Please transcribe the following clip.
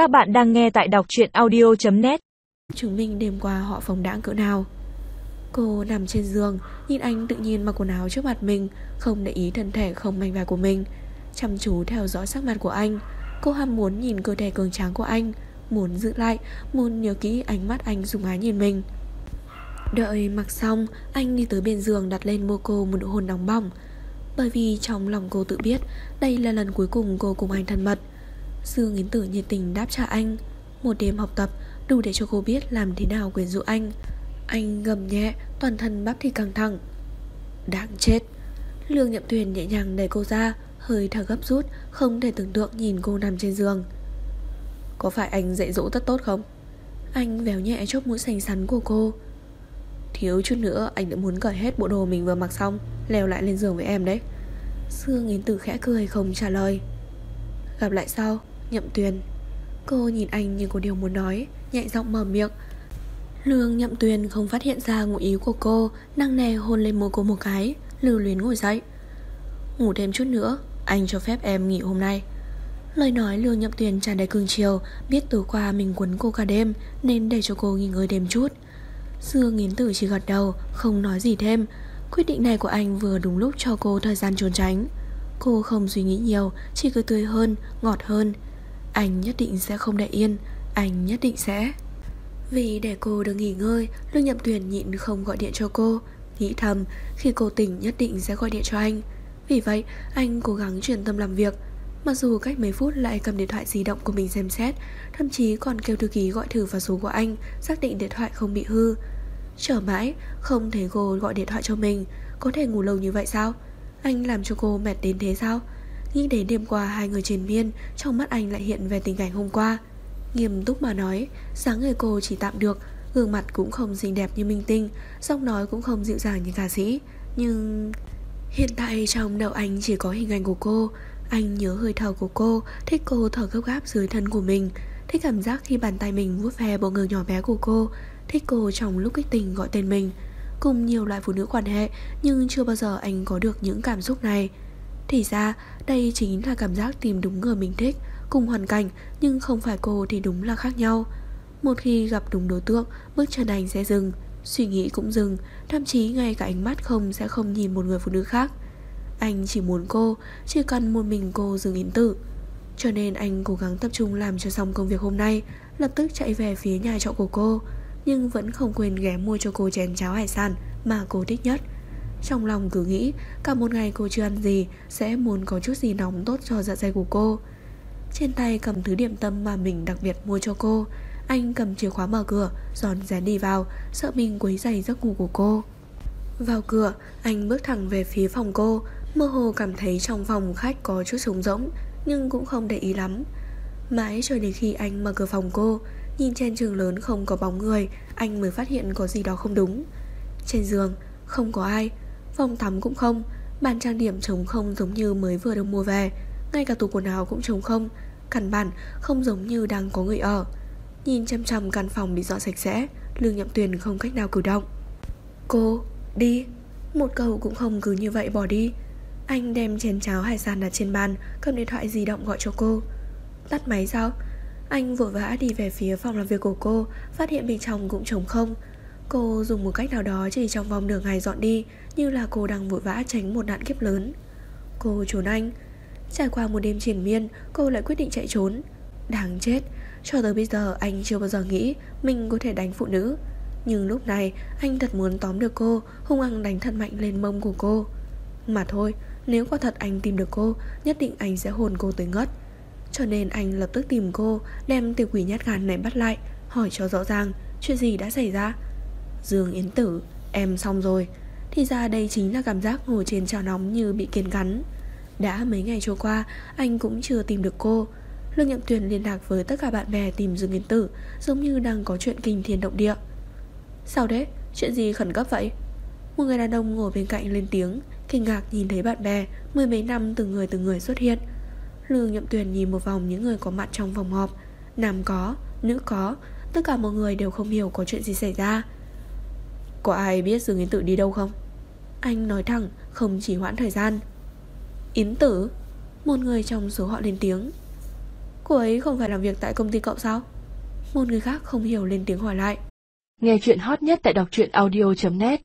Các bạn đang nghe tại đọc truyện audio.net Chứng minh đêm qua họ phóng đãng cỡ nào. Cô nằm trên giường, Nhìn anh tự nhiên mặc quần áo trước mặt mình, Không để ý thân thể, không manh vải của mình. Chăm chú theo dõi sắc mặt của anh, Cô ham muốn nhìn cơ thể cường tráng của anh, Muốn giữ lại, Muốn nhớ kỹ ánh mắt anh dùng ái nhìn mình. Đợi mặc xong, Anh đi tới bên giường đặt lên môi cô một nụ hôn nóng bỏng. Bởi vì trong lòng cô tự biết, Đây là lần cuối cùng cô cùng anh thân mật. Dương Yến Tử nhiệt tình đáp trả anh. Một đêm học tập, đủ để cho cô biết làm thế nào quyến rũ anh. Anh gầm nhẹ, Toàn thân bắp thì căng thẳng. Đáng chết. Lương Nhậm Tuyền nhẹ nhàng đẩy cô ra, Hơi thở gấp rút, Không thể tưởng tượng nhìn cô nằm trên giường. Có phải anh dạy dỗ rất tốt không? Anh véo nhẹ chốt mũi xanh xắn của cô. Thiếu chút nữa, anh đã muốn cởi hết bộ đồ mình vừa mặc xong, Leo lại lên giường với em đấy. Dương Yến Tử khẽ cười không trả lời. Gặp lại sau. Nhậm Tuyền. Cô nhìn anh như có điều muốn nói Nhạy giọng mở miệng. Lương Nhậm Tuyền không phát hiện ra ngụ ý của cô Năng nề hôn lên môi cô một cái Lưu luyến ngồi dậy. Ngủ thêm chút nữa Anh cho phép em nghỉ hôm nay. Lời nói Lương Nhậm Tuyền tràn đầy cương chiều Biết từ qua mình quấn cô cả đêm Nên để cho cô nghỉ ngơi đêm chút. Dương Nghiến Tử chỉ gật đầu Không nói gì thêm. Quyết định này của anh vừa đúng lúc cho cô thời gian trốn tránh. Cô không suy nghĩ nhiều Chỉ cứ tươi hơn, ngọt hơn. Anh nhất định sẽ không để yên. Anh nhất định sẽ. Vì để cô được nghỉ ngơi, Lương Nhậm Tuyền nhịn không gọi điện cho cô. Nghĩ thầm, khi cô tỉnh nhất định sẽ gọi điện cho anh. Vì vậy, anh cố gắng chuyển tâm làm việc. Mặc dù cách mấy phút lại cầm điện thoại di động của mình xem xét, Thậm chí còn kêu thư ký gọi thử vào số của anh, Xác định điện thoại không bị hư. Chờ mãi, Không thấy cô gọi điện thoại cho mình. Có thể ngủ lâu như vậy sao? Anh làm cho cô mệt đến thế sao? Nghĩ đến đêm qua hai người triền miên, Trong mắt anh lại hiện về tình cảnh hôm qua. Nghiêm túc mà nói, dáng người cô chỉ tạm được, Gương mặt cũng không xinh đẹp như minh tinh, Giọng nói cũng không dịu dàng như ca sĩ. Nhưng... Hiện tại trong đầu anh chỉ có hình ảnh của cô. Anh nhớ hơi thở của cô, Thích cô thở gấp gáp dưới thân của mình, Thích cảm giác khi bàn tay mình vuốt ve bộ ngực nhỏ bé của cô, Thích cô trong lúc kích tình gọi tên mình. Cùng nhiều loại phụ nữ quan hệ, nhưng chưa bao giờ anh có được những cảm xúc này. Thì ra, đây chính là cảm giác tìm đúng người mình thích, cùng hoàn cảnh nhưng không phải cô thì đúng là khác nhau. Một khi gặp đúng đối tượng, bước chân anh sẽ dừng, suy nghĩ cũng dừng, thậm chí ngay cả ánh mắt không sẽ không nhìn một người phụ nữ khác. Anh chỉ muốn cô, chỉ cần một mình cô dừng yến tử. Cho nên anh cố gắng tập trung làm cho xong công việc hôm nay, lập tức chạy về phía nhà trọ của cô nhưng vẫn không quên ghé mua cho cô chén cháo hải sản mà cô thích nhất. Trong lòng cứ nghĩ cả một ngày cô chưa ăn gì sẽ muốn có chút gì nóng tốt cho dạ dày của cô. Trên tay cầm thứ điểm tâm mà mình đặc biệt mua cho cô. Anh cầm chìa khóa mở cửa, giòn rén đi vào, sợ mình quấy giày giấc ngủ của cô. Vào cửa, anh bước thẳng về phía phòng cô, mơ hồ cảm thấy trong phòng khách có chút trống rỗng, nhưng cũng không để ý lắm. Mãi cho đến khi anh mở cửa phòng cô, Nhìn trên giường lớn không có bóng người Anh mới phát hiện có gì đó không đúng Trên giường không có ai Phòng tắm cũng không Bàn trang điểm trống không giống như mới vừa được mua về. Ngay cả tủ quần áo cũng trống không Căn bản không giống như đang có người ở. Nhìn chăm chăm căn phòng bị dọn sạch sẽ Lương Nhậm Tuyền không cách nào cử động. Cô, đi. Một câu cũng không cứ như vậy bỏ đi. Anh đem chén cháo hải sản đặt trên bàn Cầm điện thoại di động gọi cho cô. Tắt máy sao? Anh vội vã đi về phía phòng làm việc của cô Phát hiện bên trong cũng trống không. Cô dùng một cách nào đó chỉ trong vòng nửa ngày dọn đi, Như là cô đang vội vã tránh một nạn kiếp lớn. Cô trốn anh. Trải qua một đêm triển miên, Cô lại quyết định chạy trốn. Đáng chết, Cho tới bây giờ anh chưa bao giờ nghĩ Mình có thể đánh phụ nữ. Nhưng lúc này, anh thật muốn tóm được cô, Hung hăng đánh thật mạnh lên mông của cô. Mà thôi, Nếu quả thật anh tìm được cô, Nhất định anh sẽ hồn cô tới ngất. Cho nên anh lập tức tìm cô, Đem tiểu quỷ nhát gan này bắt lại, Hỏi cho rõ ràng, chuyện gì đã xảy ra? Dương Yến Tử Em xong rồi. Thì ra đây chính là cảm giác ngồi trên chảo nóng như bị kiến gắn Đã mấy ngày trôi qua Anh cũng chưa tìm được cô. Lương Nhậm Tuyền liên lạc với tất cả bạn bè tìm Dương Yến Tử Giống như đang có chuyện kinh thiên động địa. Sao đấy? Chuyện gì khẩn cấp vậy? Một người đàn ông ngồi bên cạnh lên tiếng Kinh ngạc nhìn thấy bạn bè Mười mấy năm từng người từng người xuất hiện. Lương Nhậm Tuyền nhìn một vòng những người có mặt trong phòng họp. Nam có, nữ có Tất cả mọi người đều không hiểu có chuyện gì xảy ra. Có ai biết Dương Yến Tử đi đâu không? Anh nói thẳng, Không chỉ hoãn thời gian. Yến Tử, Một người trong số họ lên tiếng. Cô ấy không phải làm việc tại công ty cậu sao? Một người khác không hiểu lên tiếng hỏi lại. Nghe chuyện hot nhất tại đọc truyện audio.net